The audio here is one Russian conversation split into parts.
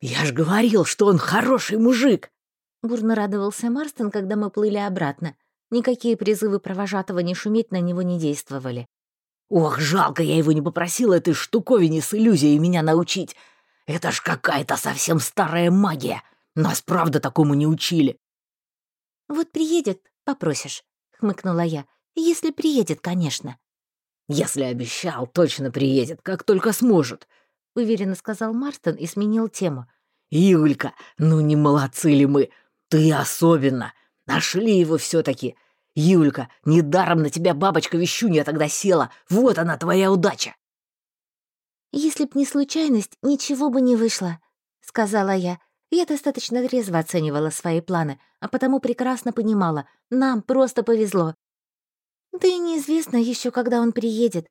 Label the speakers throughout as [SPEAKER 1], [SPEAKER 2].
[SPEAKER 1] «Я ж говорил, что он хороший мужик!»
[SPEAKER 2] Бурно радовался Марстон, когда мы плыли обратно. Никакие призывы провожатого не шуметь на него не действовали.
[SPEAKER 1] «Ох, жалко, я его не попросила этой штуковине с иллюзией меня научить. Это ж какая-то совсем старая магия. Нас правда такому не учили».
[SPEAKER 2] «Вот приедет, попросишь», — хмыкнула я. «Если приедет, конечно».
[SPEAKER 1] «Если обещал, точно приедет, как только сможет», —
[SPEAKER 2] уверенно сказал Марстон и сменил тему.
[SPEAKER 1] «Юлька, ну не молодцы ли мы? Ты особенно. Нашли его все таки Юлька, недаром на тебя бабочка-вещунья тогда села. Вот она, твоя удача!»
[SPEAKER 2] «Если б не случайность, ничего бы не вышло», — сказала я. Я достаточно трезво оценивала свои планы, а потому прекрасно понимала, нам просто повезло. Да и неизвестно еще, когда он приедет.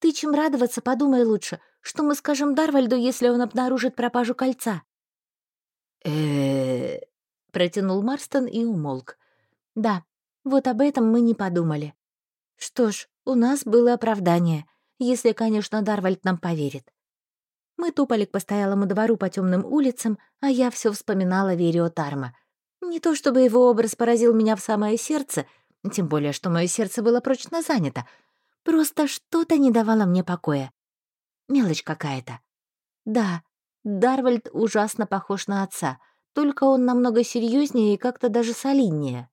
[SPEAKER 2] Ты чем радоваться, подумай лучше, что мы скажем Дарвальду, если он обнаружит пропажу кольца.
[SPEAKER 1] э
[SPEAKER 2] протянул Марстон и умолк. Да, вот об этом мы не подумали. Что ж, у нас было оправдание, если, конечно, Дарвальд нам поверит. Мы тупали к постоялому двору по темным улицам, а я все вспоминала Верио Тарма. Не то чтобы его образ поразил меня в самое сердце, тем более, что мое сердце было прочно занято. Просто что-то не давало мне покоя. Мелочь какая-то. Да, Дарвальд ужасно похож на отца, только он намного серьезнее и как-то даже солиднее.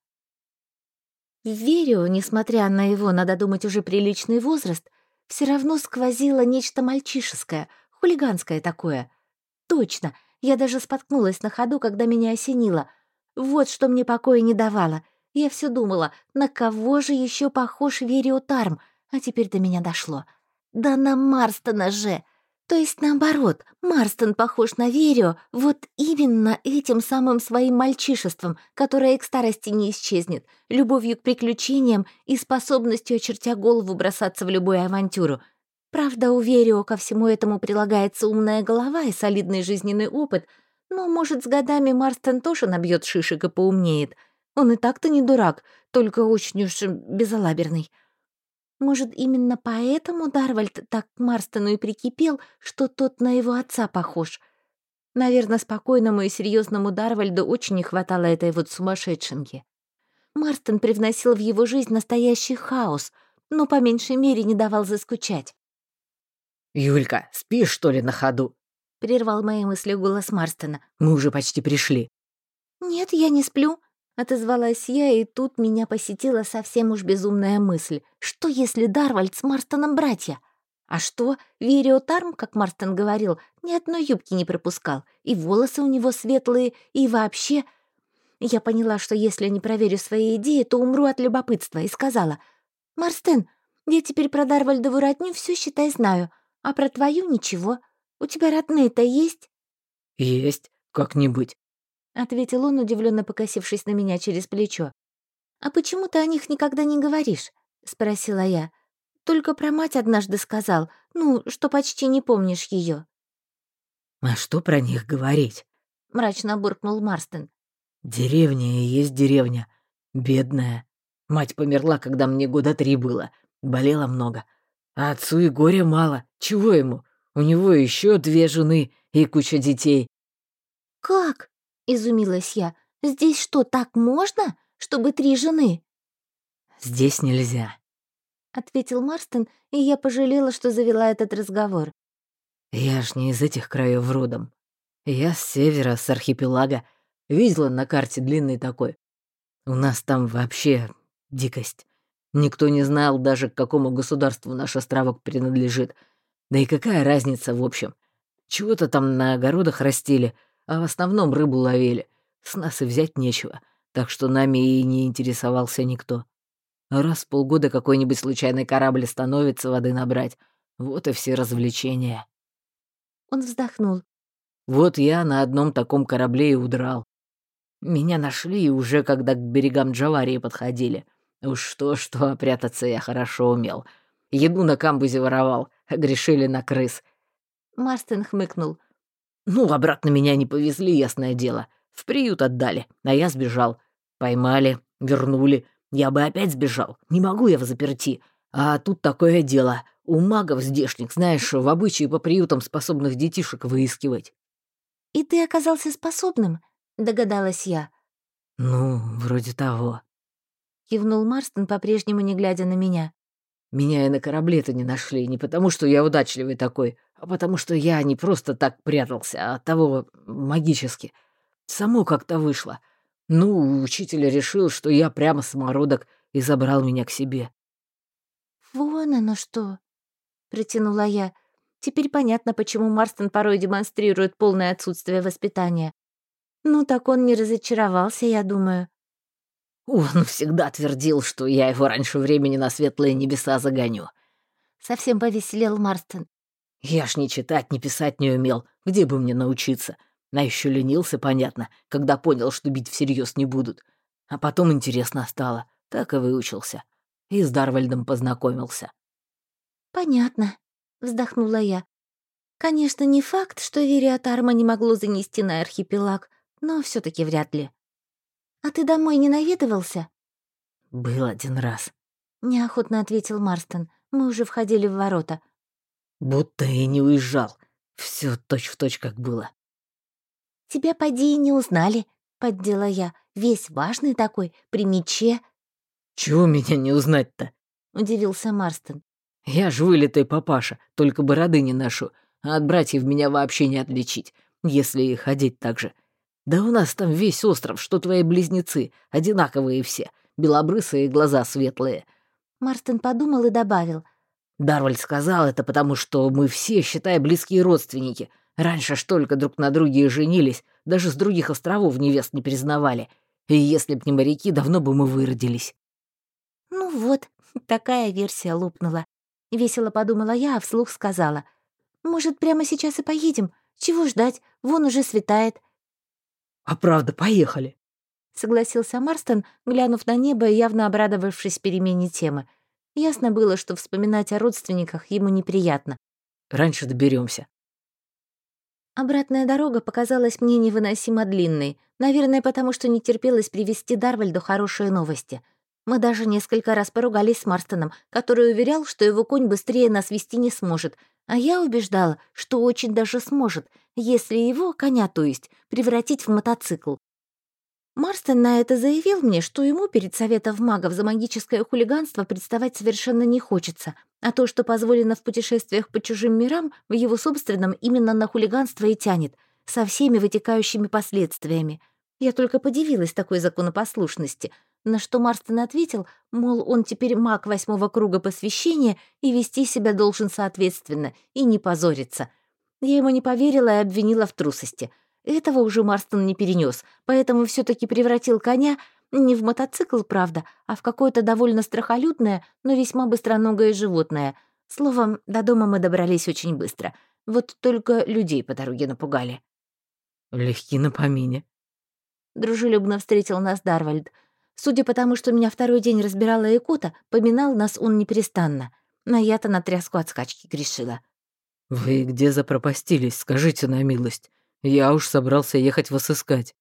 [SPEAKER 2] В Верио, несмотря на его, надо думать, уже приличный возраст, все равно сквозило нечто мальчишеское, хулиганское такое. Точно, я даже споткнулась на ходу, когда меня осенило. Вот что мне покоя не давало. Я все думала, на кого же еще похож Верио Тарм, а теперь до меня дошло. Да на Марстона же! То есть наоборот, Марстон похож на Верио вот именно этим самым своим мальчишеством, которое к старости не исчезнет, любовью к приключениям и способностью, очертя голову, бросаться в любую авантюру. Правда, у Верио ко всему этому прилагается умная голова и солидный жизненный опыт, но, может, с годами Марстон тоже набьет шишек и поумнеет. Он и так-то не дурак, только очень уж безалаберный. Может, именно поэтому Дарвальд так к Марстону и прикипел, что тот на его отца похож? Наверное, спокойному и серьезному Дарвальду очень не хватало этой вот сумасшедшенки. Марстон привносил в его жизнь настоящий хаос, но по меньшей мере не давал заскучать.
[SPEAKER 1] «Юлька, спишь, что ли, на ходу?»
[SPEAKER 2] — прервал мои мысли голос Марстона.
[SPEAKER 1] «Мы уже почти пришли».
[SPEAKER 2] «Нет, я не сплю», Отозвалась я, и тут меня посетила совсем уж безумная мысль. Что если Дарвальд с Марстоном братья? А что, Верио Тарм, как Марстон говорил, ни одной юбки не пропускал, и волосы у него светлые, и вообще... Я поняла, что если не проверю свои идеи, то умру от любопытства, и сказала, «Марстен, я теперь про Дарвальдову родню все считай знаю, а про твою ничего. У тебя родные-то есть?»
[SPEAKER 1] «Есть, как-нибудь.
[SPEAKER 2] — ответил он, удивленно покосившись на меня через плечо. «А почему ты о них никогда не говоришь?» — спросила я. «Только про мать однажды сказал, ну, что почти не помнишь ее.
[SPEAKER 1] «А что про них говорить?»
[SPEAKER 2] — мрачно буркнул Марстон.
[SPEAKER 1] «Деревня и есть деревня. Бедная. Мать померла, когда мне года три было. Болела много. А отцу и горя мало. Чего ему? У него еще две жены и куча детей».
[SPEAKER 2] «Как?» Изумилась я. «Здесь что, так можно? Чтобы три жены?»
[SPEAKER 1] «Здесь нельзя», —
[SPEAKER 2] ответил Марстон, и я пожалела, что завела этот разговор.
[SPEAKER 1] «Я ж не из этих краев родом. Я с севера, с архипелага. Видела на карте длинный такой. У нас там вообще дикость. Никто не знал даже, к какому государству наш островок принадлежит. Да и какая разница в общем? Чего-то там на огородах растили — а в основном рыбу ловили. С нас и взять нечего, так что нами и не интересовался никто. Раз в полгода какой-нибудь случайный корабль становится воды набрать. Вот и все развлечения.
[SPEAKER 2] Он вздохнул.
[SPEAKER 1] Вот я на одном таком корабле и удрал. Меня нашли уже, когда к берегам Джаварии подходили. Уж что-что, прятаться я хорошо умел. Еду на камбузе воровал, грешили на крыс.
[SPEAKER 2] Марстон хмыкнул.
[SPEAKER 1] Ну, обратно меня не повезли, ясное дело. В приют отдали, а я сбежал. Поймали, вернули. Я бы опять сбежал. Не могу я в заперти. А тут такое дело. У магов здешних, знаешь, в обычае по приютам способных детишек выискивать.
[SPEAKER 2] «И ты оказался способным?» — догадалась я.
[SPEAKER 1] «Ну, вроде того», —
[SPEAKER 2] кивнул Марстон, по-прежнему не глядя на меня.
[SPEAKER 1] «Меня и на корабле-то не нашли, не потому что я удачливый такой, потому что я не просто так прятался, а того магически. Само как-то вышло. Ну, учитель решил, что я прямо самородок и забрал меня к себе».
[SPEAKER 2] «Вон оно что!» — протянула я. Теперь понятно, почему Марстон порой демонстрирует полное отсутствие воспитания. Ну, так он не разочаровался, я думаю.
[SPEAKER 1] Он всегда твердил, что я его раньше времени на светлые небеса загоню.
[SPEAKER 2] Совсем повеселел Марстон.
[SPEAKER 1] Я ж ни читать, ни писать не умел. Где бы мне научиться? А еще ленился, понятно, когда понял, что бить всерьез не будут. А потом интересно стало. Так и выучился. И с Дарвальдом познакомился.
[SPEAKER 2] «Понятно», — вздохнула я. «Конечно, не факт, что Вириат Арма не могло занести на архипелаг, но все таки вряд ли. А ты домой не наведывался?»
[SPEAKER 1] «Был один раз», —
[SPEAKER 2] неохотно ответил Марстон. Мы уже входили в ворота.
[SPEAKER 1] «Будто и не уезжал. Все точь-в-точь, как было».
[SPEAKER 2] «Тебя, поди, и не узнали», — поддела я. «Весь важный такой, при мече».
[SPEAKER 1] «Чего меня не узнать-то?»
[SPEAKER 2] — удивился Марстон.
[SPEAKER 1] Я ж вылитый папаша, только бороды не ношу, а от братьев меня вообще не отличить, если и ходить так же. Да у нас там весь остров, что твои близнецы, одинаковые все, белобрысые и глаза светлые».
[SPEAKER 2] Марстон подумал и добавил.
[SPEAKER 1] «Дарвальд сказал это, потому что мы все, считай, близкие родственники. Раньше ж только друг на друге и женились, даже с других островов невест не признавали. И если б не моряки, давно бы мы выродились».
[SPEAKER 2] «Ну вот, такая версия лопнула. Весело подумала я, а вслух сказала. «Может, прямо сейчас и поедем? Чего ждать? Вон уже светает».
[SPEAKER 1] «А правда, поехали», —
[SPEAKER 2] согласился Марстон, глянув на небо и явно обрадовавшись перемене темы. Ясно было, что вспоминать о родственниках ему неприятно.
[SPEAKER 1] «Раньше доберемся.
[SPEAKER 2] Обратная дорога показалась мне невыносимо длинной, наверное, потому что не терпелось привести Дарвальду хорошие новости — мы даже несколько раз поругались с Марстоном, который уверял, что его конь быстрее нас вести не сможет, а я убеждала, что очень даже сможет, если его, коня то есть, превратить в мотоцикл. Марстон на это заявил мне, что ему перед советом магов за магическое хулиганство представать совершенно не хочется, а то, что позволено в путешествиях по чужим мирам, в его собственном именно на хулиганство и тянет, со всеми вытекающими последствиями. Я только подивилась такой законопослушности — на что Марстон ответил, мол, он теперь маг восьмого круга посвящения и вести себя должен соответственно, и не позориться. Я ему не поверила и обвинила в трусости. Этого уже Марстон не перенес, поэтому все таки превратил коня не в мотоцикл, правда, а в какое-то довольно страхолюдное, но весьма быстроногое животное. Словом, до дома мы добрались очень быстро. Вот только людей по дороге напугали.
[SPEAKER 1] «Легки на помине», —
[SPEAKER 2] дружелюбно встретил нас Дарвальд — Судя по тому, что меня второй день разбирала Якута, поминал нас он неперестанно. Но я-то на тряску от скачки грешила.
[SPEAKER 1] «Вы где запропастились, скажите на милость? Я уж собрался ехать вас искать».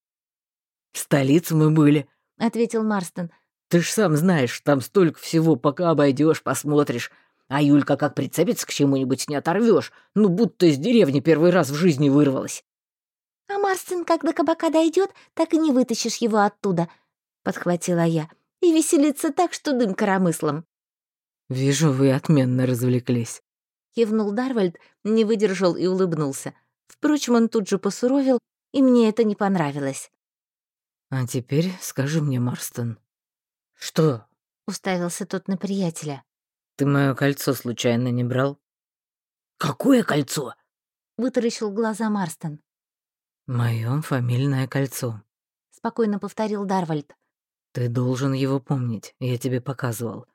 [SPEAKER 1] «В столице мы были», — ответил Марстон. «Ты ж сам знаешь, там столько всего, пока обойдешь, посмотришь. А Юлька как прицепится к чему-нибудь, не оторвешь, ну будто из деревни первый раз в жизни вырвалась».
[SPEAKER 2] «А Марстон, как до кабака дойдет, так и не вытащишь его оттуда», подхватила я, «и веселиться так, что дым коромыслом».
[SPEAKER 1] «Вижу, вы отменно развлеклись», —
[SPEAKER 2] кивнул Дарвальд, не выдержал и улыбнулся. Впрочем, он тут же посуровил, и мне это не понравилось.
[SPEAKER 1] «А теперь скажи мне, Марстон». «Что?»
[SPEAKER 2] — уставился тот на приятеля.
[SPEAKER 1] «Ты мое кольцо случайно не брал?» «Какое кольцо?»
[SPEAKER 2] — вытаращил глаза Марстон.
[SPEAKER 1] «Моё фамильное кольцо», —
[SPEAKER 2] спокойно повторил Дарвальд.
[SPEAKER 1] «Ты должен его помнить, я тебе показывал.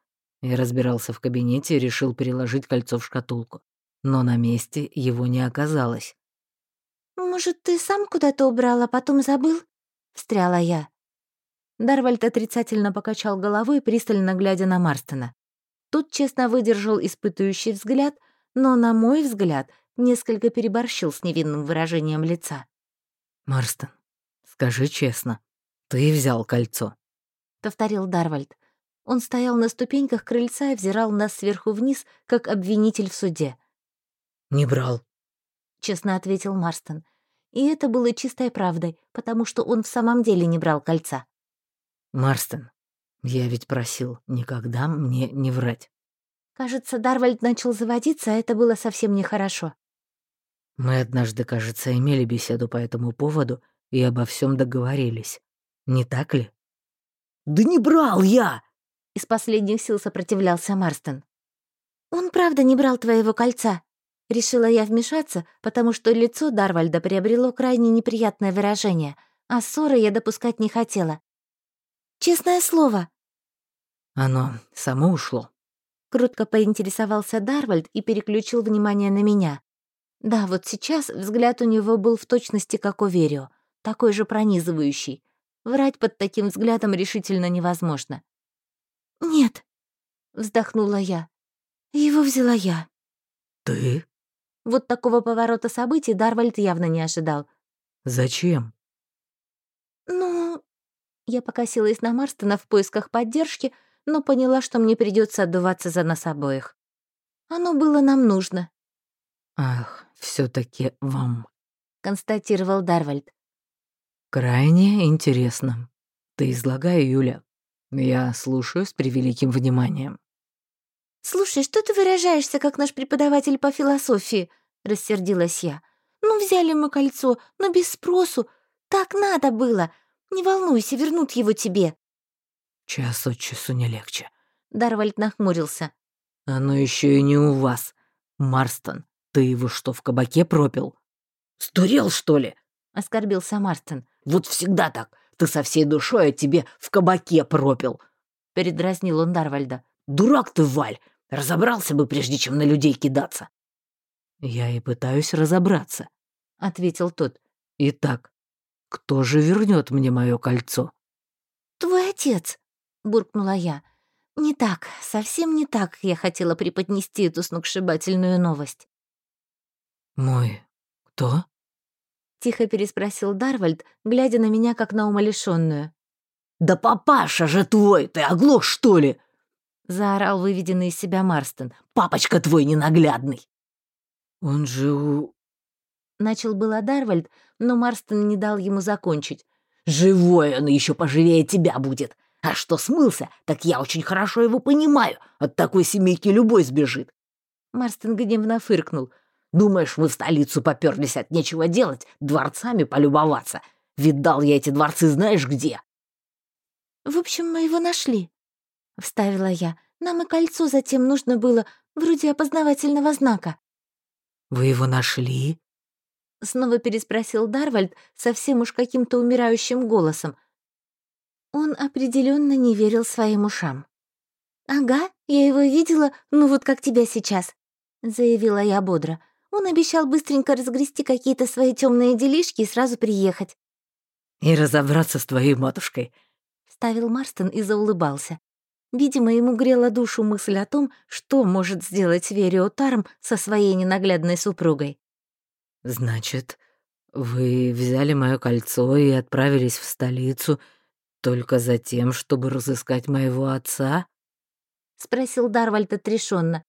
[SPEAKER 1] Я разбирался в кабинете и решил переложить кольцо в шкатулку. Но на месте его не оказалось».
[SPEAKER 2] «Может, ты сам куда-то убрал, а потом забыл?» — встряла я. Дарвальд отрицательно покачал головой, пристально глядя на Марстона. Тут честно выдержал испытывающий взгляд, но, на мой взгляд, несколько переборщил с невинным выражением лица.
[SPEAKER 1] «Марстон, скажи честно, ты взял кольцо?»
[SPEAKER 2] повторил Дарвальд. Он стоял на ступеньках крыльца и взирал нас сверху вниз, как обвинитель в суде.
[SPEAKER 1] «Не брал», —
[SPEAKER 2] честно ответил Марстон. И это было чистой правдой, потому что он в самом деле не брал кольца.
[SPEAKER 1] «Марстон, я ведь просил никогда мне не врать».
[SPEAKER 2] Кажется, Дарвальд начал заводиться, а это было совсем нехорошо.
[SPEAKER 1] Мы однажды, кажется, имели беседу по этому поводу и обо всем договорились. Не так ли? «Да не брал я!»
[SPEAKER 2] Из последних сил сопротивлялся Марстон. «Он правда не брал твоего кольца?» Решила я вмешаться, потому что лицо Дарвальда приобрело крайне неприятное выражение, а ссоры я допускать не хотела. «Честное слово!»
[SPEAKER 1] Оно само ушло.
[SPEAKER 2] Крутко поинтересовался Дарвальд и переключил внимание на меня. Да, вот сейчас взгляд у него был в точности как у Верио, такой же пронизывающий. Врать под таким взглядом решительно невозможно. «Нет», — вздохнула я. «Его взяла я».
[SPEAKER 1] «Ты?»
[SPEAKER 2] Вот такого поворота событий Дарвальд явно не ожидал.
[SPEAKER 1] «Зачем?»
[SPEAKER 2] «Ну...» Я покосилась на Марстона в поисках поддержки, но поняла, что мне придется отдуваться за нас обоих. Оно было нам нужно.
[SPEAKER 1] «Ах, все таки вам», —
[SPEAKER 2] констатировал Дарвальд.
[SPEAKER 1] «Крайне интересно. Ты излагай, Юля. Я слушаю с превеликим вниманием».
[SPEAKER 2] «Слушай, что ты выражаешься, как наш преподаватель по философии?» — рассердилась я. «Ну, взяли мы кольцо, но без спросу. Так надо было. Не волнуйся, вернут его тебе».
[SPEAKER 1] «Час от часу не легче».
[SPEAKER 2] Дарвальд нахмурился.
[SPEAKER 1] «Оно еще и не у вас. Марстон, ты его что, в кабаке пропил?» «Сдурел, что ли?»
[SPEAKER 2] — оскорбился Марстон.
[SPEAKER 1] «Вот всегда так. Ты со всей душой от тебе в кабаке пропил».
[SPEAKER 2] Передразнил он Дарвальда.
[SPEAKER 1] «Дурак ты, Валь! Разобрался бы, прежде чем на людей кидаться». «Я и пытаюсь разобраться», — ответил тот. «Итак, кто же вернет мне мое кольцо?»
[SPEAKER 2] «Твой отец», — буркнула я. «Не так, совсем не так я хотела преподнести эту сногсшибательную новость».
[SPEAKER 1] «Мой кто?»
[SPEAKER 2] — тихо переспросил Дарвальд, глядя на меня как на умалишенную.
[SPEAKER 1] «Да папаша же твой, ты оглох, что ли?»
[SPEAKER 2] — заорал выведенный из себя Марстон.
[SPEAKER 1] «Папочка твой ненаглядный!» «Он же у...»
[SPEAKER 2] Начал было Дарвальд, но Марстон не дал ему закончить.
[SPEAKER 1] «Живой он еще поживее тебя будет! А что смылся, так я очень хорошо его понимаю. От такой семейки любой сбежит!»
[SPEAKER 2] Марстон гневно фыркнул.
[SPEAKER 1] «Думаешь, мы в столицу поперлись от нечего делать, дворцами полюбоваться? Видал я эти дворцы знаешь где?»
[SPEAKER 2] «В общем, мы его нашли», — вставила я. «Нам и кольцо затем нужно было, вроде опознавательного знака».
[SPEAKER 1] «Вы его нашли?»
[SPEAKER 2] Снова переспросил Дарвальд совсем уж каким-то умирающим голосом. Он определенно не верил своим ушам. «Ага, я его видела, ну вот как тебя сейчас», — заявила я бодро. Он обещал быстренько разгрести какие-то свои темные делишки и сразу приехать.
[SPEAKER 1] «И разобраться с твоей матушкой», —
[SPEAKER 2] вставил Марстон и заулыбался. Видимо, ему грела душу мысль о том, что может сделать Верио Тарм со своей ненаглядной супругой.
[SPEAKER 1] «Значит, вы взяли мое кольцо и отправились в столицу только за тем, чтобы разыскать моего отца?»
[SPEAKER 2] — спросил Дарвальд отрешенно.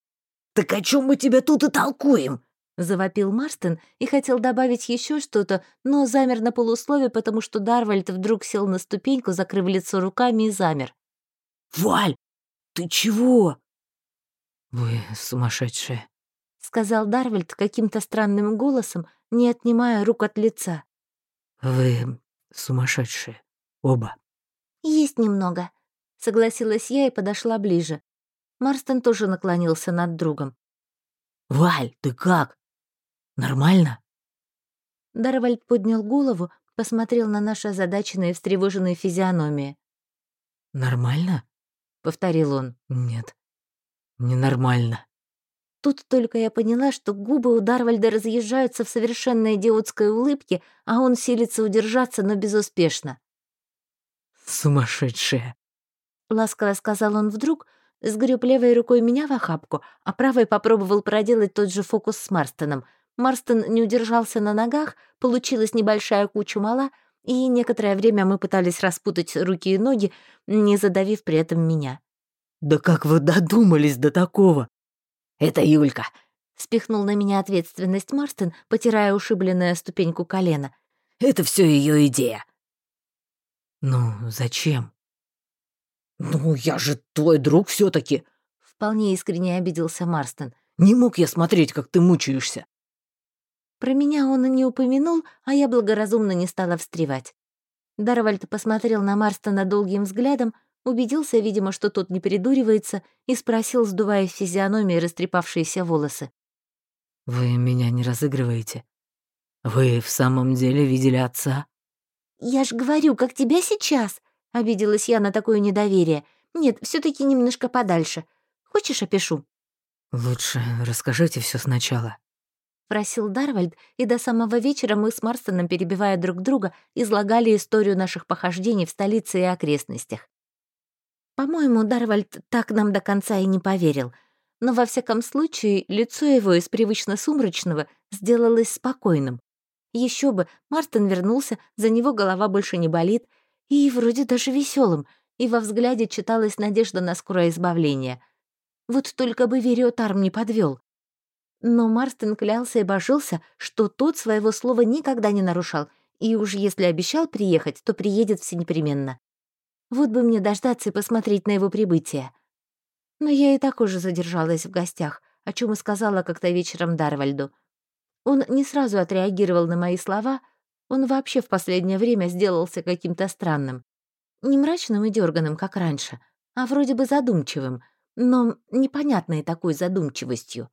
[SPEAKER 1] «Так о чем мы тебя тут и толкуем?»
[SPEAKER 2] — завопил Марстон и хотел добавить еще что-то, но замер на полуслове, потому что Дарвальд вдруг сел на ступеньку, закрыв лицо руками и замер.
[SPEAKER 1] «Валь, ты чего?» «Вы сумасшедшие», —
[SPEAKER 2] сказал Дарвальд каким-то странным голосом, не отнимая рук от лица.
[SPEAKER 1] «Вы сумасшедшие, оба».
[SPEAKER 2] «Есть немного», — согласилась я и подошла ближе. Марстон тоже наклонился над другом.
[SPEAKER 1] «Валь, ты как? Нормально?»
[SPEAKER 2] Дарвальд поднял голову, посмотрел на наши озадаченные встревоженные физиономии.
[SPEAKER 1] «Нормально?»
[SPEAKER 2] Повторил он.
[SPEAKER 1] «Нет, ненормально».
[SPEAKER 2] Тут только я поняла, что губы у Дарвальда разъезжаются в совершенно идиотской улыбке, а он силится удержаться, но безуспешно.
[SPEAKER 1] «Сумасшедшая!»
[SPEAKER 2] — ласково сказал он вдруг, сгреб левой рукой меня в охапку, а правой попробовал проделать тот же фокус с Марстоном. Марстон не удержался на ногах, получилась небольшая куча мала — и некоторое время мы пытались распутать руки и ноги, не задавив при этом меня.
[SPEAKER 1] «Да как вы додумались до такого?»
[SPEAKER 3] «Это Юлька», —
[SPEAKER 2] спихнул на меня ответственность Марстон, потирая ушибленную ступеньку колена.
[SPEAKER 1] «Это все ее идея». «Ну, зачем?» «Ну, я же твой друг все таки
[SPEAKER 2] вполне искренне обиделся Марстон.
[SPEAKER 1] «Не мог я смотреть, как ты мучаешься».
[SPEAKER 2] Про меня он и не упомянул, а я благоразумно не стала встревать. Дарвальд посмотрел на Марстона долгим взглядом, убедился, видимо, что тот не придуривается, и спросил, сдувая физиономии растрепавшиеся волосы.
[SPEAKER 1] «Вы меня не разыгрываете? Вы в самом деле видели отца?»
[SPEAKER 2] «Я ж говорю, как тебя сейчас!» — обиделась я на такое недоверие. «Нет, все таки немножко подальше. Хочешь, опишу?»
[SPEAKER 1] «Лучше расскажите все сначала», —
[SPEAKER 2] просил Дарвальд, и до самого вечера мы с Марстоном, перебивая друг друга, излагали историю наших похождений в столице и окрестностях. По-моему, Дарвальд так нам до конца и не поверил, но во всяком случае лицо его из привычно сумрачного сделалось спокойным. Еще бы, Марстон вернулся, за него голова больше не болит, и вроде даже веселым, и во взгляде читалась надежда на скорое избавление. Вот только бы Вериотарм не подвел. Но Марстон клялся и божился, что тот своего слова никогда не нарушал, и уж если обещал приехать, то приедет все непременно. Вот бы мне дождаться и посмотреть на его прибытие. Но я и так уже задержалась в гостях, о чем и сказала как-то вечером Дарвальду. Он не сразу отреагировал на мои слова, он вообще в последнее время сделался каким-то странным. Не мрачным и дерганым, как раньше, а вроде бы задумчивым, но непонятной такой задумчивостью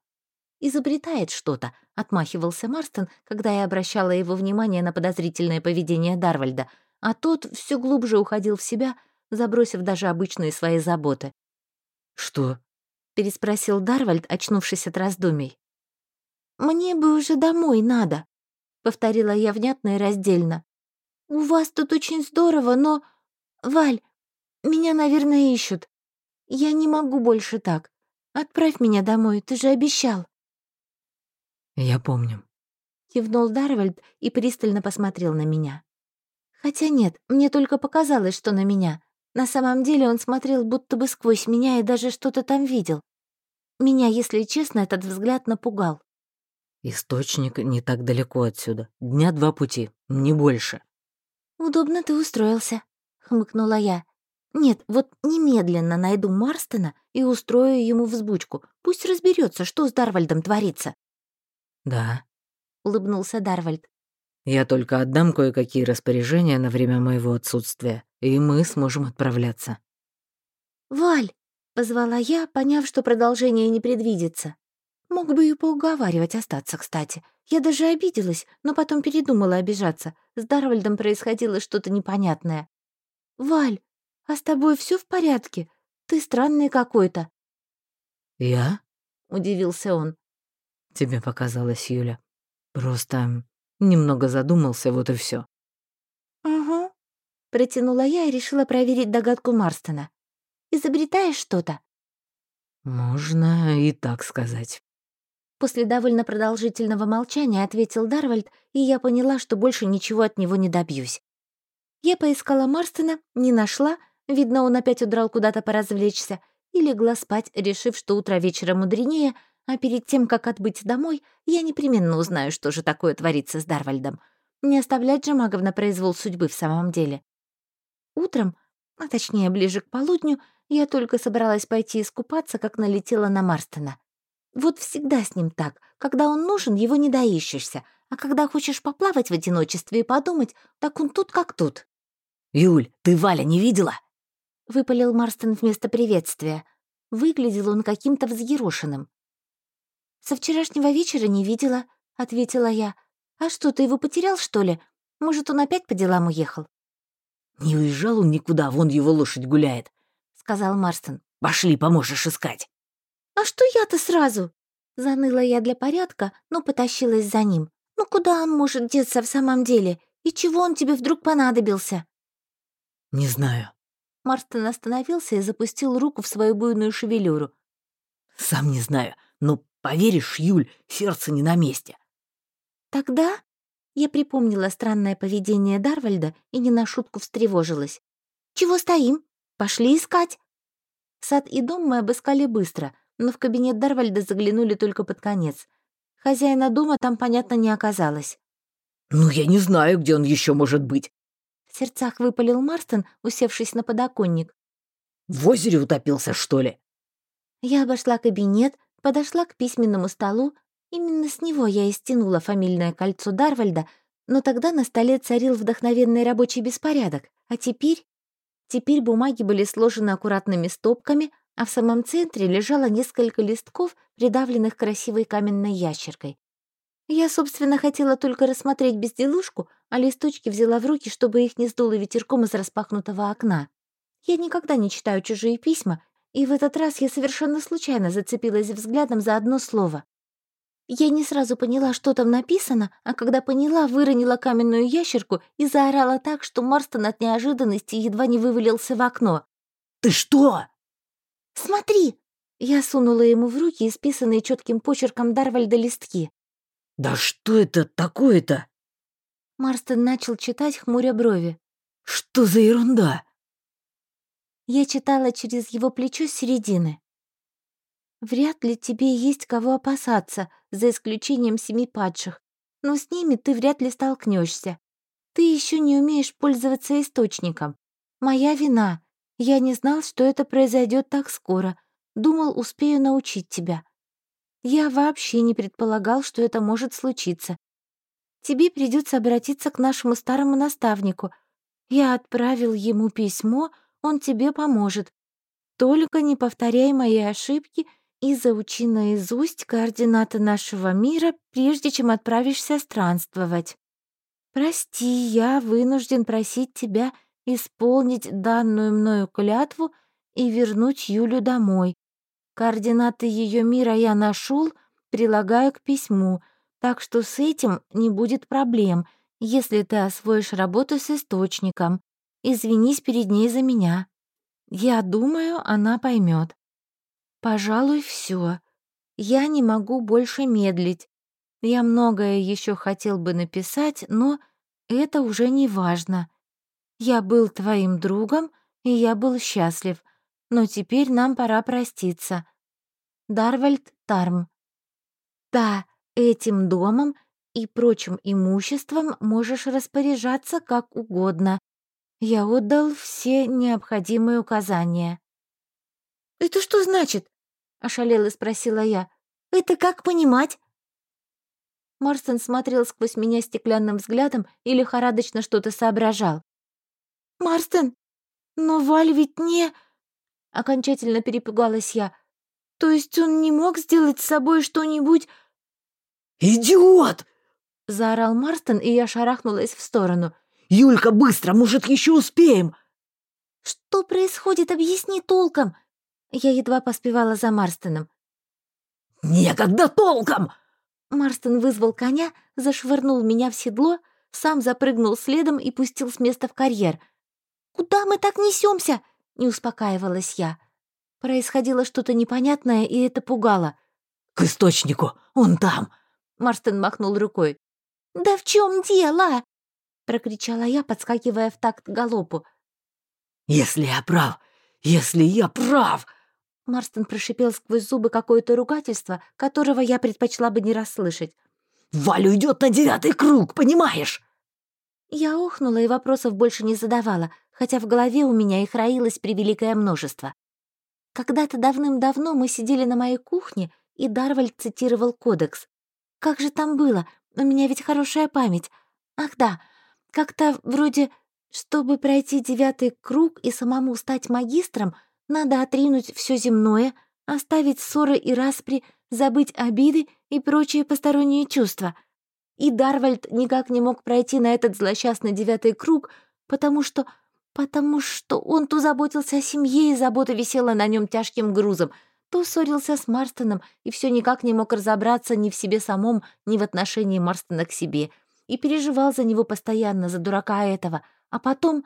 [SPEAKER 2] изобретает что-то», — отмахивался Марстон, когда я обращала его внимание на подозрительное поведение Дарвальда, а тот все глубже уходил в себя, забросив даже обычные свои заботы.
[SPEAKER 1] «Что?»
[SPEAKER 2] — переспросил Дарвальд, очнувшись от раздумий. «Мне бы уже домой надо», — повторила я внятно и раздельно. «У вас тут очень здорово, но... Валь, меня, наверное, ищут. Я не могу больше так. Отправь меня домой, ты же обещал».
[SPEAKER 1] «Я помню», —
[SPEAKER 2] кивнул Дарвальд и пристально посмотрел на меня. Хотя нет, мне только показалось, что на меня. На самом деле он смотрел будто бы сквозь меня и даже что-то там видел. Меня, если честно, этот взгляд напугал.
[SPEAKER 1] «Источник не так далеко отсюда. Дня два пути, не больше».
[SPEAKER 2] «Удобно ты устроился», — хмыкнула я. «Нет, вот немедленно найду Марстона и устрою ему взбучку. Пусть разберется, что с Дарвальдом творится».
[SPEAKER 1] «Да», —
[SPEAKER 2] улыбнулся Дарвальд.
[SPEAKER 1] «Я только отдам кое-какие распоряжения на время моего отсутствия, и мы сможем отправляться».
[SPEAKER 2] «Валь!» — позвала я, поняв, что продолжение не предвидится. Мог бы и поуговаривать остаться, кстати. Я даже обиделась, но потом передумала обижаться. С Дарвальдом происходило что-то непонятное. «Валь, а с тобой все в порядке? Ты странный какой-то».
[SPEAKER 1] «Я?»
[SPEAKER 2] — удивился он.
[SPEAKER 1] Тебе показалось, Юля. Просто немного задумался, вот и все.
[SPEAKER 2] «Угу», — протянула я и решила проверить догадку Марстона. «Изобретаешь что-то?»
[SPEAKER 1] «Можно и так сказать».
[SPEAKER 2] После довольно продолжительного молчания ответил Дарвальд, и я поняла, что больше ничего от него не добьюсь. Я поискала Марстона, не нашла, видно, он опять удрал куда-то поразвлечься, и легла спать, решив, что утро вечера мудренее — а перед тем, как отбыть домой, я непременно узнаю, что же такое творится с Дарвальдом. Не оставлять же магов на произвол судьбы в самом деле. Утром, а точнее ближе к полудню, я только собралась пойти искупаться, как налетела на Марстона. Вот всегда с ним так. Когда он нужен, его не доищешься. А когда хочешь поплавать в одиночестве и подумать, так он тут как тут.
[SPEAKER 1] «Юль, ты Валя не видела?»
[SPEAKER 2] — выпалил Марстон вместо приветствия. Выглядел он каким-то взъерошенным. «Со вчерашнего вечера не видела», — ответила я. «А что, ты его потерял, что ли? Может, он опять по делам уехал?»
[SPEAKER 1] «Не уезжал он никуда, вон его лошадь гуляет», — сказал Марстон. «Пошли, поможешь искать».
[SPEAKER 2] «А что я-то сразу?» Заныла я для порядка, но потащилась за ним. «Ну куда он может деться в самом деле? И чего он тебе вдруг понадобился?»
[SPEAKER 1] «Не знаю».
[SPEAKER 2] Марстон остановился и запустил руку в свою буйную шевелюру.
[SPEAKER 1] «Сам не знаю, но Поверишь, Юль, сердце не на месте.
[SPEAKER 2] Тогда я припомнила странное поведение Дарвальда и не на шутку встревожилась. «Чего стоим? Пошли искать!» Сад и дом мы обыскали быстро, но в кабинет Дарвальда заглянули только под конец. Хозяина дома там, понятно, не оказалось.
[SPEAKER 1] «Ну, я не знаю, где он еще может быть».
[SPEAKER 2] В сердцах выпалил Марстон, усевшись на подоконник.
[SPEAKER 1] «В озере утопился, что ли?»
[SPEAKER 2] Я обошла кабинет, подошла к письменному столу. Именно с него я и стянула фамильное кольцо Дарвальда, но тогда на столе царил вдохновенный рабочий беспорядок. А теперь... Теперь бумаги были сложены аккуратными стопками, а в самом центре лежало несколько листков, придавленных красивой каменной ящеркой. Я, собственно, хотела только рассмотреть безделушку, а листочки взяла в руки, чтобы их не сдуло ветерком из распахнутого окна. Я никогда не читаю чужие письма, и в этот раз я совершенно случайно зацепилась взглядом за одно слово. Я не сразу поняла, что там написано, а когда поняла, выронила каменную ящерку и заорала так, что Марстон от неожиданности едва не вывалился в окно.
[SPEAKER 1] «Ты что?»
[SPEAKER 2] «Смотри!» Я сунула ему в руки исписанные четким почерком Дарвальда листки.
[SPEAKER 1] «Да что это такое-то?»
[SPEAKER 2] Марстон начал читать, хмуря брови.
[SPEAKER 1] «Что за ерунда?»
[SPEAKER 2] Я читала через его плечо с середины. «Вряд ли тебе есть кого опасаться, за исключением семи падших, но с ними ты вряд ли столкнешься. Ты еще не умеешь пользоваться источником. Моя вина. Я не знал, что это произойдет так скоро. Думал, успею научить тебя. Я вообще не предполагал, что это может случиться. Тебе придется обратиться к нашему старому наставнику. Я отправил ему письмо, он тебе поможет. Только не повторяй мои ошибки и заучи наизусть координаты нашего мира, прежде чем отправишься странствовать. Прости, я вынужден просить тебя исполнить данную мною клятву и вернуть Юлю домой. Координаты ее мира я нашел, прилагаю к письму, так что с этим не будет проблем, если ты освоишь работу с источником. Извинись перед ней за меня. Я думаю, она поймет. Пожалуй, все. Я не могу больше медлить. Я многое еще хотел бы написать, но это уже не важно. Я был твоим другом, и я был счастлив, но теперь нам пора проститься. Дарвальд Тарм. Да, этим домом и прочим имуществом можешь распоряжаться как угодно. Я отдал все необходимые указания. «Это что значит?» — ошалела спросила я. «Это как понимать?» Марстон смотрел сквозь меня стеклянным взглядом и лихорадочно что-то соображал. «Марстон, но Валь ведь не...» Окончательно перепугалась я. «То есть он не мог сделать с собой что-нибудь...»
[SPEAKER 1] «Идиот!»
[SPEAKER 2] — заорал Марстон, и я шарахнулась в сторону.
[SPEAKER 1] «Юлька, быстро, может, еще успеем?»
[SPEAKER 2] «Что происходит? Объясни толком!» Я едва поспевала за Марстоном.
[SPEAKER 1] «Некогда толком!»
[SPEAKER 2] Марстон вызвал коня, зашвырнул меня в седло, сам запрыгнул следом и пустил с места в карьер — «Куда мы так несемся? не успокаивалась я. Происходило что-то непонятное, и это пугало.
[SPEAKER 1] «К источнику! Он там!»
[SPEAKER 2] Марстон махнул рукой. «Да в чем дело?» — прокричала я, подскакивая в такт галопу.
[SPEAKER 1] «Если я прав! Если я прав!»
[SPEAKER 2] Марстон прошипел сквозь зубы какое-то ругательство, которого я предпочла бы не расслышать.
[SPEAKER 1] «Валю идет на девятый круг, понимаешь?»
[SPEAKER 2] Я ухнула и вопросов больше не задавала, хотя в голове у меня их роилось превеликое множество. Когда-то давным-давно мы сидели на моей кухне, и Дарвальд цитировал кодекс. Как же там было? У меня ведь хорошая память. Ах да, как-то вроде, чтобы пройти девятый круг и самому стать магистром, надо отринуть все земное, оставить ссоры и распри, забыть обиды и прочие посторонние чувства. И Дарвальд никак не мог пройти на этот злосчастный девятый круг, потому что Потому что он то заботился о семье, и забота висела на нем тяжким грузом, то ссорился с Марстоном и все никак не мог разобраться ни в себе самом, ни в отношении Марстона к себе, и переживал за него постоянно, за дурака этого. А потом...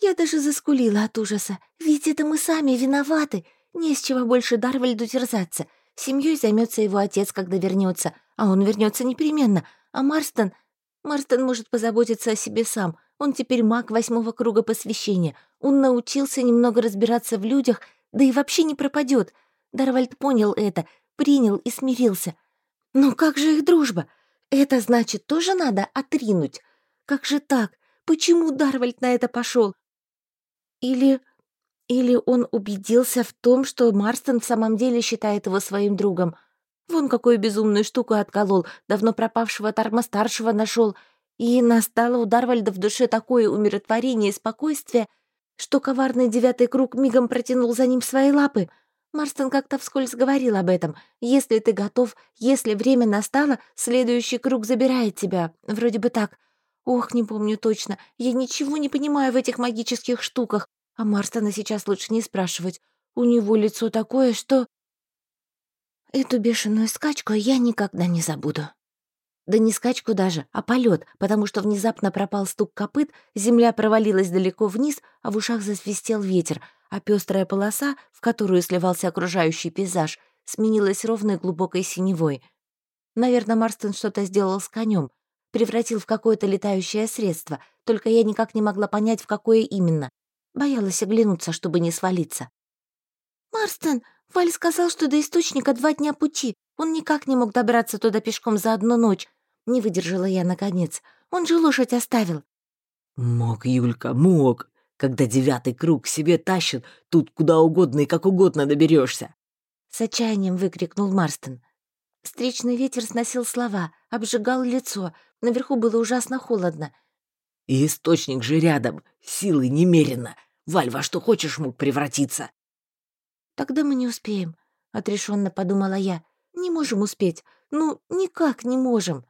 [SPEAKER 2] Я даже заскулила от ужаса, ведь это мы сами виноваты. Не с чего больше Дарвальду терзаться. Семьей займется его отец, когда вернется, а он вернется непременно. А Марстон... Марстон может позаботиться о себе сам — он теперь маг восьмого круга посвящения. Он научился немного разбираться в людях, да и вообще не пропадет. Дарвальд понял это, принял и смирился. Но как же их дружба? Это значит, тоже надо отринуть. Как же так? Почему Дарвальд на это пошел? Или... Или он убедился в том, что Марстон в самом деле считает его своим другом. Вон какую безумную штуку отколол, давно пропавшего Тарма-старшего нашел. И настало у Дарвальда в душе такое умиротворение и спокойствие, что коварный девятый круг мигом протянул за ним свои лапы. Марстон как-то вскользь говорил об этом. «Если ты готов, если время настало, следующий круг забирает тебя». Вроде бы так. Ох, не помню точно. Я ничего не понимаю в этих магических штуках. А Марстона сейчас лучше не спрашивать. У него лицо такое, что... Эту бешеную скачку я никогда не забуду. Да не скачку даже, а полет, потому что внезапно пропал стук копыт, земля провалилась далеко вниз, а в ушах засвистел ветер, а пестрая полоса, в которую сливался окружающий пейзаж, сменилась ровной глубокой синевой. Наверное, Марстон что-то сделал с конем, превратил в какое-то летающее средство, только я никак не могла понять, в какое именно. Боялась оглянуться, чтобы не свалиться. «Марстон, Валь сказал, что до источника два дня пути. Он никак не мог добраться туда пешком за одну ночь. Не выдержала я, наконец. Он же лошадь оставил».
[SPEAKER 1] «Мог, Юлька, мог. Когда девятый круг себе тащит, тут куда угодно и как угодно доберешься.
[SPEAKER 2] С отчаянием выкрикнул Марстон. Встречный ветер сносил слова, обжигал лицо. Наверху было ужасно холодно.
[SPEAKER 1] «И источник же рядом, силы немерено. Валь, во что хочешь мог превратиться».
[SPEAKER 2] «Тогда мы не успеем», — отрешенно подумала я. «Не можем успеть. Ну, никак не можем».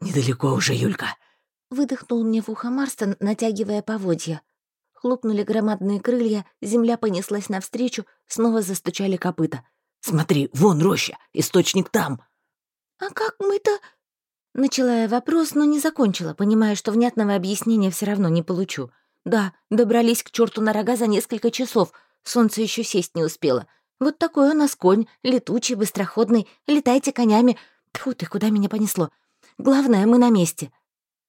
[SPEAKER 1] «Недалеко уже, Юлька», —
[SPEAKER 2] выдохнул мне в ухо Марстон, натягивая поводья. Хлопнули громадные крылья, земля понеслась навстречу, снова застучали копыта.
[SPEAKER 1] «Смотри, вон роща, источник там!»
[SPEAKER 2] «А как мы-то...» Начала я вопрос, но не закончила, понимая, что внятного объяснения все равно не получу. Да, добрались к черту на рога за несколько часов, Солнце еще сесть не успело. Вот такой у нас конь, летучий, быстроходный. Летайте конями. Тьфу ты, куда меня понесло. Главное, мы на месте.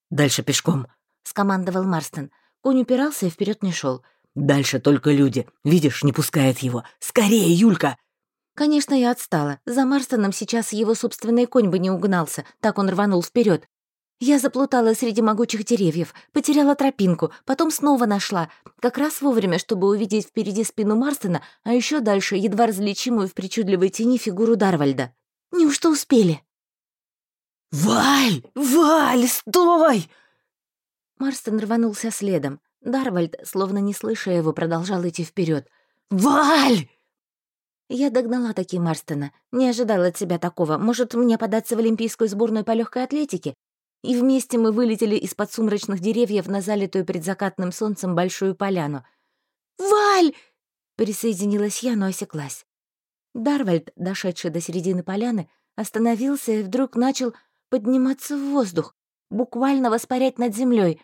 [SPEAKER 1] Дальше пешком,
[SPEAKER 2] скомандовал Марстон. Конь упирался и вперед не шел.
[SPEAKER 1] Дальше только люди. Видишь, не пускает его. Скорее, Юлька!
[SPEAKER 2] Конечно, я отстала. За Марстоном сейчас его собственный конь бы не угнался, так он рванул вперед. Я заплутала среди могучих деревьев, потеряла тропинку, потом снова нашла, как раз вовремя, чтобы увидеть впереди спину Марстона, а еще дальше едва различимую в причудливой тени фигуру Дарвальда. Неужто успели?
[SPEAKER 1] «Валь! Валь, стой!»
[SPEAKER 2] Марстон рванулся следом. Дарвальд, словно не слыша его, продолжал идти вперед.
[SPEAKER 1] «Валь!»
[SPEAKER 2] Я догнала таки Марстона. Не ожидала от себя такого. Может, мне податься в олимпийскую сборную по легкой атлетике? и вместе мы вылетели из-под сумрачных деревьев на залитую предзакатным солнцем большую поляну. «Валь!» — присоединилась я, но осеклась. Дарвальд, дошедший до середины поляны, остановился и вдруг начал подниматься в воздух, буквально воспарять над землей.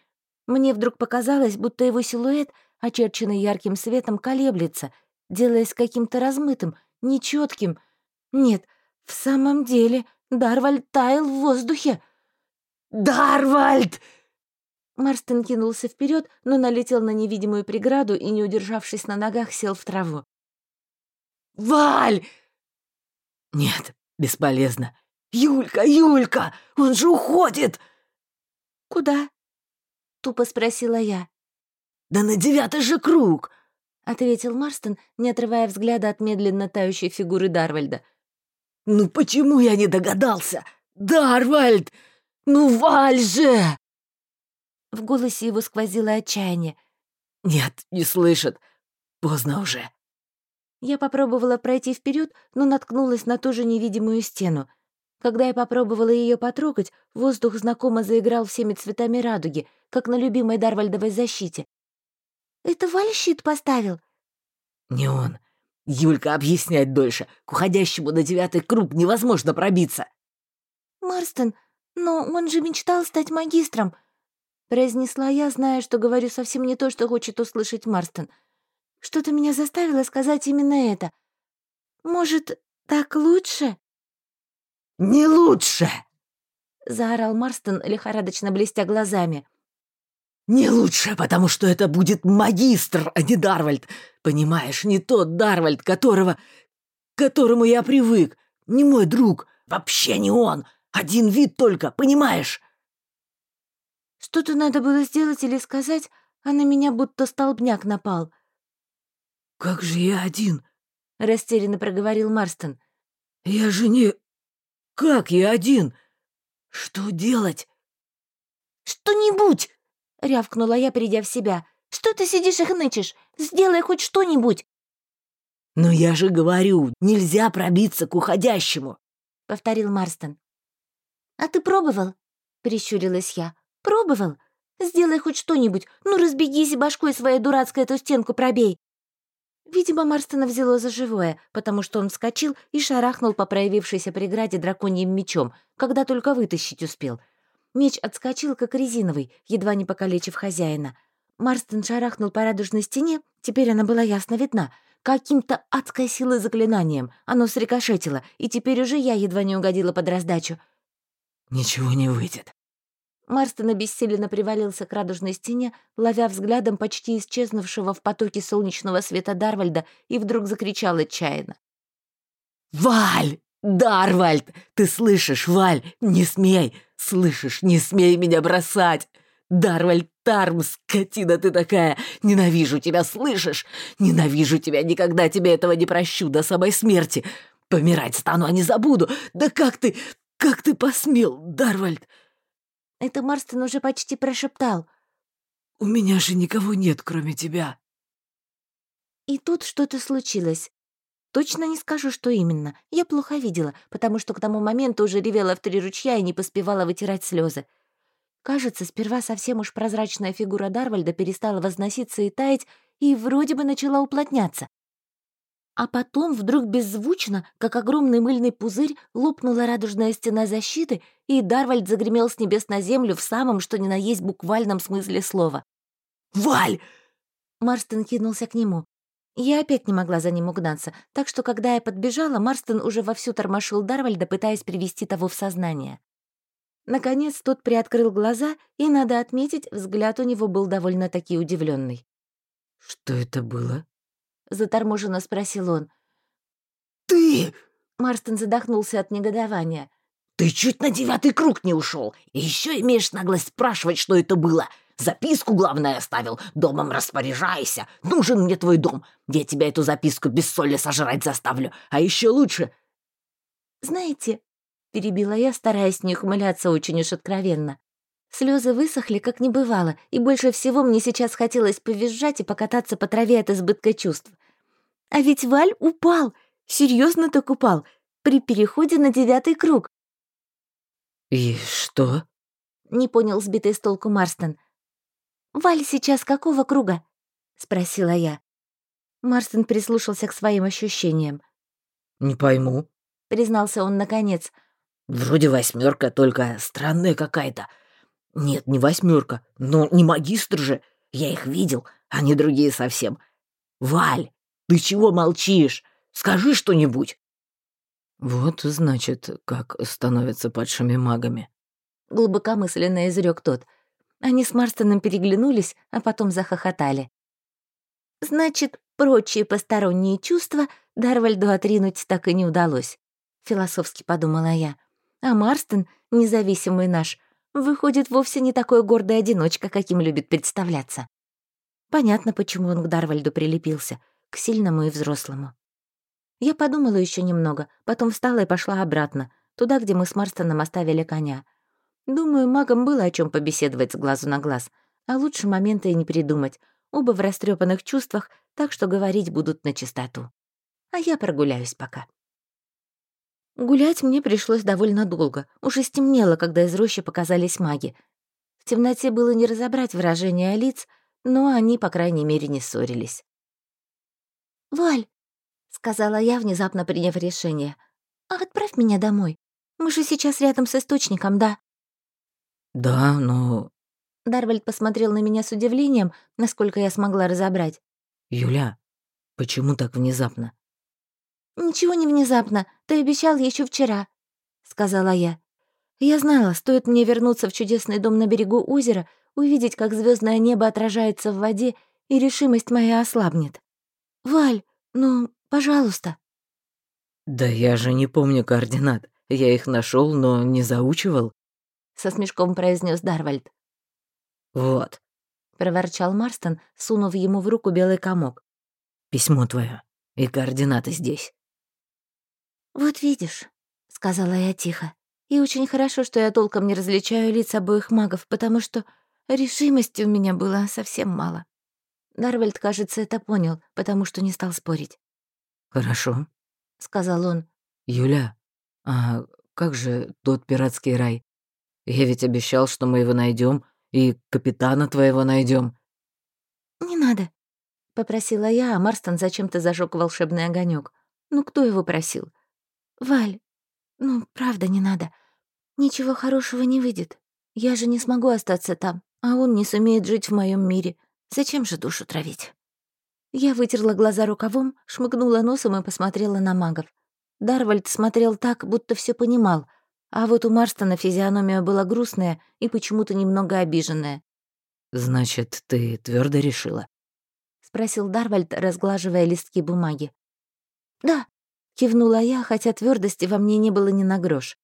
[SPEAKER 2] Мне вдруг показалось, будто его силуэт, очерченный ярким светом, колеблется, делаясь каким-то размытым, нечетким. Нет, в самом деле Дарвальд таял в воздухе.
[SPEAKER 1] «Дарвальд!»
[SPEAKER 2] Марстон кинулся вперед, но налетел на невидимую преграду и, не удержавшись на ногах, сел в траву.
[SPEAKER 1] «Валь!» «Нет, бесполезно. Юлька, Юлька, он же уходит!»
[SPEAKER 2] «Куда?» — тупо спросила я.
[SPEAKER 1] «Да на девятый же круг!»
[SPEAKER 2] — ответил Марстон, не отрывая взгляда от медленно тающей фигуры Дарвальда.
[SPEAKER 1] «Ну почему я не догадался? Дарвальд! «Ну, Валь же!»
[SPEAKER 2] В голосе его сквозило отчаяние.
[SPEAKER 1] «Нет, не слышит. Поздно уже».
[SPEAKER 2] Я попробовала пройти вперед, но наткнулась на ту же невидимую стену. Когда я попробовала ее потрогать, воздух знакомо заиграл всеми цветами радуги, как на любимой Дарвальдовой защите. «Это Валь щит поставил?»
[SPEAKER 1] «Не он. Юлька объяснять дольше. К уходящему на девятый круг невозможно пробиться».
[SPEAKER 2] «Марстон, «Но он же мечтал стать магистром», — произнесла я, зная, что говорю совсем не то, что хочет услышать Марстон. «Что-то меня заставило сказать именно это. Может, так лучше?»
[SPEAKER 1] «Не лучше!»
[SPEAKER 2] — заорал Марстон, лихорадочно блестя глазами.
[SPEAKER 1] «Не лучше, потому что это будет магистр, а не Дарвальд. Понимаешь, не тот Дарвальд, которого... к которому я привык. Не мой друг, вообще не он! Один вид только, понимаешь?»
[SPEAKER 2] Что-то надо было сделать или сказать, а на меня будто столбняк напал.
[SPEAKER 1] «Как же я один?»
[SPEAKER 2] — растерянно проговорил Марстон.
[SPEAKER 1] «Я же не... Как я один? Что делать?»
[SPEAKER 2] «Что-нибудь!» — рявкнула я, придя в себя. «Что ты сидишь и хнычешь? Сделай хоть что-нибудь!»
[SPEAKER 1] «Но я же говорю, нельзя пробиться к уходящему!»
[SPEAKER 2] — повторил Марстон. «А ты пробовал?» — прищурилась я. «Пробовал? Сделай хоть что-нибудь. Ну, разбегись и башкой своей дурацкой эту стенку пробей!» Видимо, Марстона взяло за живое, потому что он вскочил и шарахнул по проявившейся преграде драконьим мечом, когда только вытащить успел. Меч отскочил, как резиновый, едва не покалечив хозяина. Марстон шарахнул по радужной стене, теперь она была ясно видна, каким-то адской силой заклинанием. Оно срикошетило, и теперь уже я едва не угодила под раздачу.
[SPEAKER 1] «Ничего не выйдет»,
[SPEAKER 2] Марстон обессиленно привалился к радужной стене, ловя взглядом почти исчезнувшего в потоке солнечного света Дарвальда, и вдруг закричал отчаянно.
[SPEAKER 1] «Валь! Дарвальд! Ты слышишь, Валь? Не смей! Слышишь, не смей меня бросать! Дарвальд Тарм, скотина ты такая! Ненавижу тебя, слышишь? Ненавижу тебя, никогда тебе этого не прощу до самой смерти! Помирать стану, а не забуду! Да как ты, как ты посмел, Дарвальд!»
[SPEAKER 2] Это Марстон уже почти прошептал.
[SPEAKER 1] «У меня же никого нет, кроме тебя».
[SPEAKER 2] И тут что-то случилось. Точно не скажу, что именно. Я плохо видела, потому что к тому моменту уже ревела в три ручья и не поспевала вытирать слезы. Кажется, сперва совсем уж прозрачная фигура Дарвальда перестала возноситься и таять, и вроде бы начала уплотняться. А потом вдруг беззвучно, как огромный мыльный пузырь, лопнула радужная стена защиты, и Дарвальд загремел с небес на землю в самом, что ни на есть буквальном смысле слова.
[SPEAKER 1] «Валь!»
[SPEAKER 2] Марстон кинулся к нему. Я опять не могла за ним угнаться, так что, когда я подбежала, Марстон уже вовсю тормошил Дарвальда, пытаясь привести того в сознание. Наконец тот приоткрыл глаза, и, надо отметить, взгляд у него был довольно-таки удивленный.
[SPEAKER 1] «Что это было?»
[SPEAKER 2] Заторможенно спросил он.
[SPEAKER 1] «Ты!»
[SPEAKER 2] Марстон задохнулся от негодования.
[SPEAKER 1] «Ты чуть на девятый круг не ушел, и еще имеешь наглость спрашивать, что это было. Записку, главное, оставил. Домом распоряжайся. Нужен мне твой дом. Я тебя эту записку без соли сожрать заставлю. А еще лучше...»
[SPEAKER 2] «Знаете...» — перебила я, стараясь не ухмыляться очень уж откровенно. Слезы высохли, как не бывало, и больше всего мне сейчас хотелось повизжать и покататься по траве от избытка чувств. А ведь Валь упал, серьезно так упал, при переходе на девятый круг.
[SPEAKER 1] «И что?»
[SPEAKER 2] — не понял сбитый с толку Марстон. «Валь сейчас какого круга?» — спросила я. Марстон прислушался к своим ощущениям.
[SPEAKER 1] «Не пойму», —
[SPEAKER 2] признался он наконец.
[SPEAKER 1] «Вроде восьмерка, только странная какая-то. Нет, не восьмерка, но не магистр же. Я их видел, они другие совсем. Валь, ты чего молчишь? Скажи что-нибудь. Вот, значит, как становятся падшими магами.
[SPEAKER 2] Глубокомысленно изрек тот. Они с Марстоном переглянулись, а потом захохотали. Значит, прочие посторонние чувства Дарвальду отринуть так и не удалось. Философски подумала я. А Марстон, независимый наш, Выходит, вовсе не такой гордый одиночка, каким любит представляться. Понятно, почему он к Дарвальду прилепился, к сильному и взрослому. Я подумала еще немного, потом встала и пошла обратно, туда, где мы с Марстоном оставили коня. Думаю, магам было о чем побеседовать с глазу на глаз, а лучше момента и не придумать. Оба в растрепанных чувствах, так что говорить будут на чистоту. А я прогуляюсь пока. Гулять мне пришлось довольно долго. Уже стемнело, когда из рощи показались маги. В темноте было не разобрать выражения лиц, но они, по крайней мере, не ссорились. «Валь», — сказала я, внезапно приняв решение, «а отправь меня домой. Мы же сейчас рядом с источником, да?»
[SPEAKER 1] «Да, но...»
[SPEAKER 2] Дарвальд посмотрел на меня с удивлением, насколько я смогла разобрать.
[SPEAKER 1] «Юля, почему так внезапно?
[SPEAKER 2] «Ничего не внезапно, ты обещал еще вчера», — сказала я. Я знала, стоит мне вернуться в чудесный дом на берегу озера, увидеть, как звездное небо отражается в воде, и решимость моя ослабнет. «Валь, ну, пожалуйста».
[SPEAKER 1] «Да я же не помню координат. Я их нашел, но не заучивал.
[SPEAKER 2] Со смешком произнес Дарвальд.
[SPEAKER 1] Вот,
[SPEAKER 2] проворчал Марстон, сунув ему в руку белый комок.
[SPEAKER 1] Письмо твое и координаты здесь.
[SPEAKER 2] Вот видишь, сказала я тихо. И очень хорошо, что я толком не различаю лиц обоих магов, потому что решимости у меня было совсем мало. Дарвальд, кажется, это понял, потому что не стал спорить.
[SPEAKER 1] «Хорошо», —
[SPEAKER 2] сказал он.
[SPEAKER 1] «Юля, а как же тот пиратский рай? Я ведь обещал, что мы его найдем, и капитана твоего найдем.
[SPEAKER 2] «Не надо», — попросила я, а Марстон зачем-то зажег волшебный огонек. «Ну, кто его просил?» «Валь, ну, правда, не надо. Ничего хорошего не выйдет. Я же не смогу остаться там, а он не сумеет жить в моем мире. Зачем же душу травить?» Я вытерла глаза рукавом, шмыгнула носом и посмотрела на магов. Дарвальд смотрел так, будто все понимал, а вот у Марстона физиономия была грустная и почему-то немного обиженная.
[SPEAKER 1] «Значит, ты твердо решила?»
[SPEAKER 2] — спросил Дарвальд, разглаживая листки бумаги. «Да», — кивнула я, хотя твердости во мне не было ни на грош.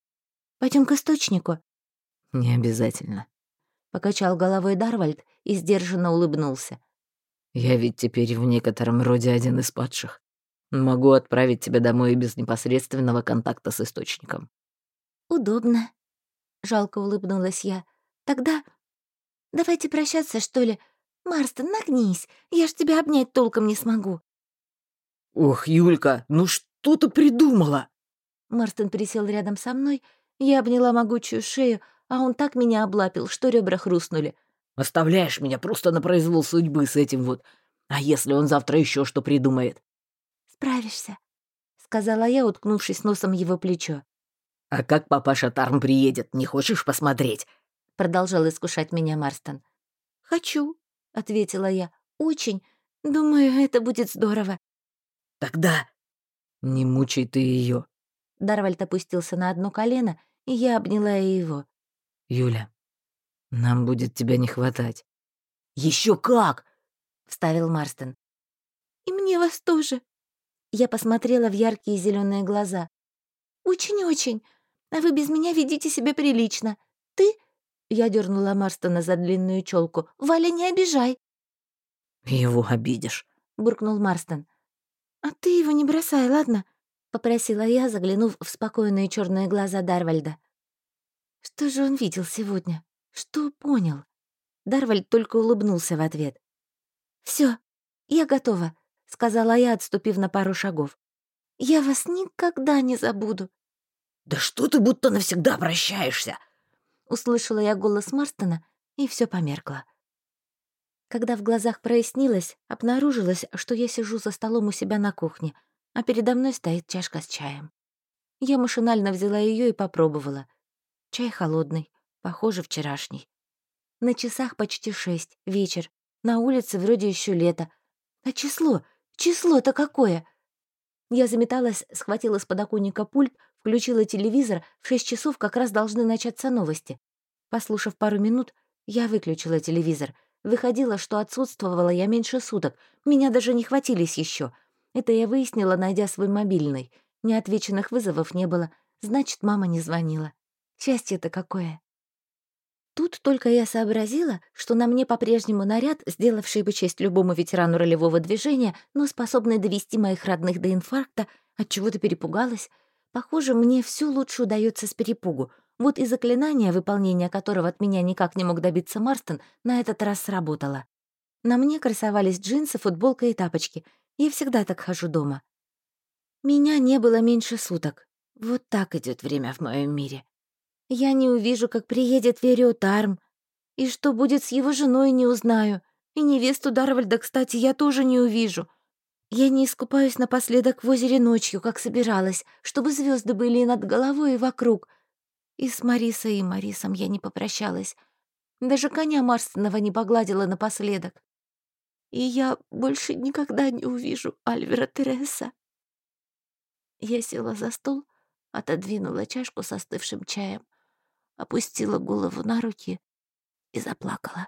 [SPEAKER 2] Пойдем к источнику».
[SPEAKER 1] «Не обязательно», —
[SPEAKER 2] покачал головой Дарвальд и сдержанно улыбнулся.
[SPEAKER 1] Я ведь теперь в некотором роде один из падших. Могу отправить тебя домой без непосредственного контакта с источником».
[SPEAKER 2] «Удобно», — жалко улыбнулась я. «Тогда давайте прощаться, что ли? Марстон, нагнись, я ж тебя обнять толком не смогу».
[SPEAKER 1] «Ох, Юлька, ну что ты придумала?»
[SPEAKER 2] Марстон присел рядом со мной, я обняла могучую шею, а он так меня облапил, что ребра хрустнули —
[SPEAKER 1] Оставляешь меня просто на произвол судьбы с этим вот. А если он завтра еще что придумает?»
[SPEAKER 2] «Справишься», — сказала я, уткнувшись носом в его плечо.
[SPEAKER 1] «А как папаша Тарм приедет, не хочешь посмотреть?»
[SPEAKER 2] — продолжал искушать меня Марстон. «Хочу», — ответила я. «Очень. Думаю, это будет здорово».
[SPEAKER 1] «Тогда не мучай ты ее.
[SPEAKER 2] Дарвальд опустился на одно колено, и я обняла его.
[SPEAKER 1] «Юля, нам будет тебя не хватать. Еще как! вставил Марстон.
[SPEAKER 2] И мне вас тоже. Я посмотрела в яркие зеленые глаза. Очень-очень. А вы без меня ведите себя прилично. Ты? Я дернула Марстона за длинную челку. Валя, не обижай.
[SPEAKER 1] Его обидишь,
[SPEAKER 2] буркнул Марстон. А ты его не бросай, ладно? попросила я, заглянув в спокойные черные глаза Дарвальда. Что же он видел сегодня? Что понял? Дарвальд только улыбнулся в ответ. Все, я готова», — сказала я, отступив на пару шагов. «Я вас никогда не забуду».
[SPEAKER 1] «Да что ты будто навсегда прощаешься?»
[SPEAKER 2] Услышала я голос Марстона, и все померкло. Когда в глазах прояснилось, обнаружилось, что я сижу за столом у себя на кухне, а передо мной стоит чашка с чаем. Я машинально взяла ее и попробовала. Чай холодный, Похоже, вчерашний. На часах почти шесть, вечер. На улице вроде еще лето. А число? Число-то какое? Я заметалась, схватила с подоконника пульт, включила телевизор. В шесть часов как раз должны начаться новости. Послушав пару минут, я выключила телевизор. Выходило, что отсутствовала я меньше суток. Меня даже не хватились еще. Это я выяснила, найдя свой мобильный. Неотвеченных вызовов не было. Значит, мама не звонила. Счастье-то какое. Тут только я сообразила, что на мне по-прежнему наряд, сделавший бы честь любому ветерану ролевого движения, но способный довести моих родных до инфаркта, от чего то перепугалась. Похоже, мне все лучше удается с перепугу. Вот и заклинание, выполнение которого от меня никак не мог добиться Марстон, на этот раз сработало. На мне красовались джинсы, футболка и тапочки. Я всегда так хожу дома. Меня не было меньше суток. Вот так идет время в моем мире. Я не увижу, как приедет Вериотарм. И что будет с его женой, не узнаю. И невесту Дарвальда, кстати, я тоже не увижу. Я не искупаюсь напоследок в озере ночью, как собиралась, чтобы звезды были и над головой, и вокруг. И с Марисой и Марисом я не попрощалась. Даже коня Марстонова не погладила напоследок. И я больше никогда не увижу Альвера Тереса. Я села за стол, отодвинула чашку со остывшим чаем, опустила голову на руки и заплакала.